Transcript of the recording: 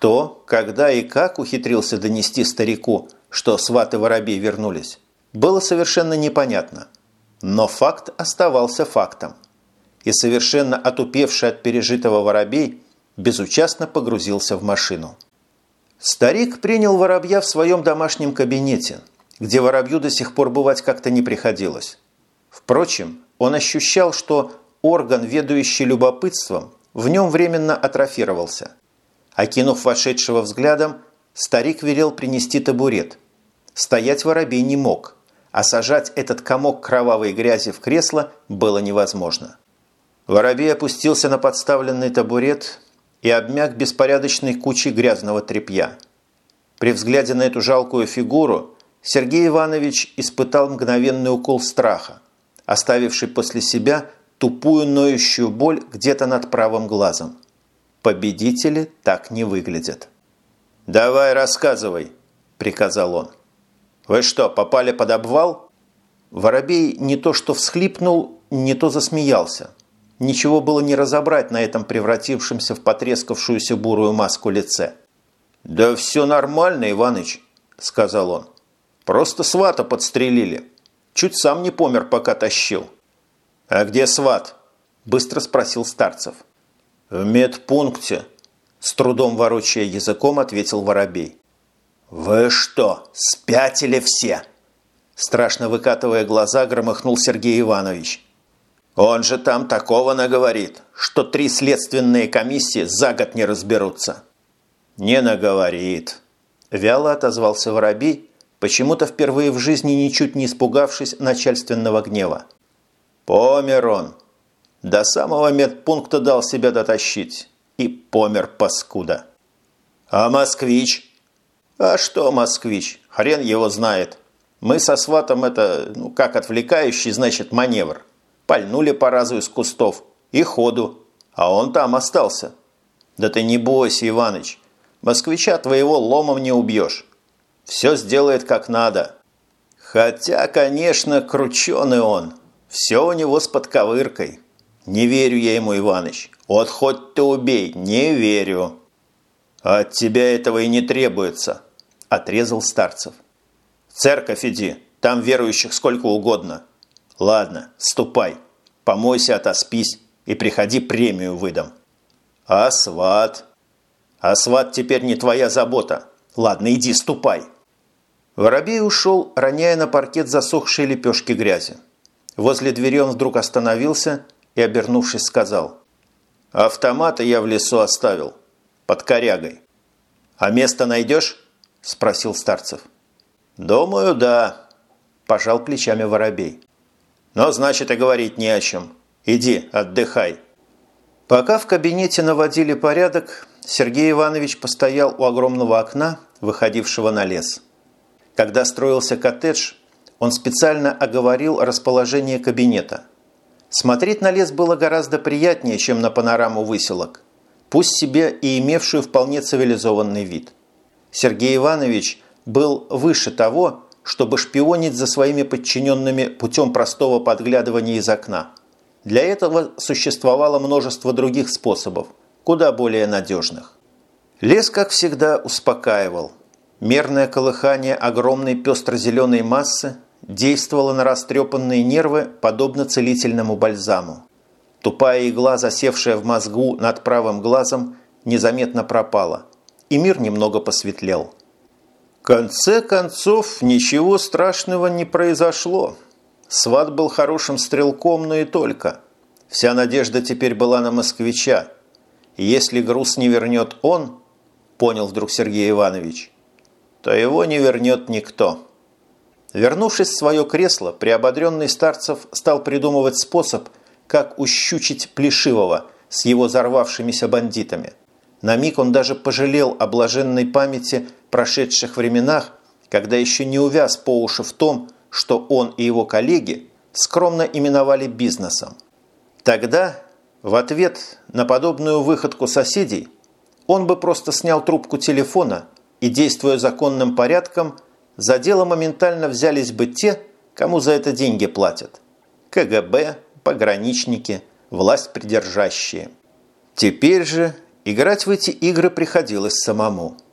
Кто, когда и как ухитрился донести старику, что сваты воробей вернулись, было совершенно непонятно. Но факт оставался фактом. И совершенно отупевший от пережитого воробей безучастно погрузился в машину. Старик принял воробья в своем домашнем кабинете, где воробью до сих пор бывать как-то не приходилось. Впрочем, он ощущал, что орган, ведущий любопытством, в нем временно атрофировался. Окинув вошедшего взглядом, старик велел принести табурет. Стоять воробей не мог, а сажать этот комок кровавой грязи в кресло было невозможно. Воробей опустился на подставленный табурет и обмяк беспорядочной кучей грязного тряпья. При взгляде на эту жалкую фигуру Сергей Иванович испытал мгновенный укол страха, оставивший после себя тупую ноющую боль где-то над правым глазом. Победители так не выглядят. «Давай рассказывай», – приказал он. «Вы что, попали под обвал?» Воробей не то что всхлипнул, не то засмеялся. Ничего было не разобрать на этом превратившемся в потрескавшуюся бурую маску лице. «Да все нормально, Иваныч», – сказал он. «Просто свата подстрелили. Чуть сам не помер, пока тащил». «А где сват?» – быстро спросил Старцев. «В медпункте», – с трудом ворочая языком, ответил Воробей. «Вы что, спятили все?» Страшно выкатывая глаза, громыхнул Сергей Иванович. «Он же там такого наговорит, что три следственные комиссии за год не разберутся». «Не наговорит», – вяло отозвался Воробей, почему-то впервые в жизни ничуть не испугавшись начальственного гнева. Помер он. До самого медпункта дал себя дотащить. И помер паскуда. А москвич? А что москвич? Хрен его знает. Мы со сватом это, ну как отвлекающий, значит, маневр. Пальнули по разу из кустов. И ходу. А он там остался. Да ты не бойся, Иваныч. Москвича твоего ломом не убьешь. Все сделает как надо. Хотя, конечно, крученый он. Все у него с подковыркой. Не верю я ему, Иваныч. Вот хоть ты убей, не верю. От тебя этого и не требуется, отрезал Старцев. В церковь иди, там верующих сколько угодно. Ладно, ступай, помойся, отоспись и приходи премию выдам. А сват? Теперь не твоя забота. Ладно, иди, ступай. Воробей ушел, роняя на паркет засохшие лепешки грязи. Возле двери он вдруг остановился и, обернувшись, сказал. «Автомата я в лесу оставил. Под корягой. А место найдешь?» – спросил Старцев. «Думаю, да», – пожал плечами воробей. «Но значит и говорить не о чем. Иди, отдыхай». Пока в кабинете наводили порядок, Сергей Иванович постоял у огромного окна, выходившего на лес. Когда строился коттедж, он специально оговорил расположение кабинета. Смотреть на лес было гораздо приятнее, чем на панораму выселок, пусть себе и имевшую вполне цивилизованный вид. Сергей Иванович был выше того, чтобы шпионить за своими подчиненными путем простого подглядывания из окна. Для этого существовало множество других способов, куда более надежных. Лес, как всегда, успокаивал. Мерное колыхание огромной пестро-зеленой массы действовала на растрепанные нервы подобно целительному бальзаму. Тупая игла, засевшая в мозгу над правым глазом, незаметно пропала, и мир немного посветлел. В конце концов, ничего страшного не произошло. Сват был хорошим стрелком, но и только. Вся надежда теперь была на москвича. если груз не вернет он, понял вдруг Сергей Иванович, то его не вернет никто. Вернувшись в свое кресло, приободренный Старцев стал придумывать способ, как ущучить Плешивого с его взорвавшимися бандитами. На миг он даже пожалел о блаженной памяти прошедших временах, когда еще не увяз по уши в том, что он и его коллеги скромно именовали бизнесом. Тогда, в ответ на подобную выходку соседей, он бы просто снял трубку телефона и, действуя законным порядком, за дело моментально взялись бы те, кому за это деньги платят. КГБ, пограничники, власть придержащие. Теперь же Играть в эти игры приходилось самому –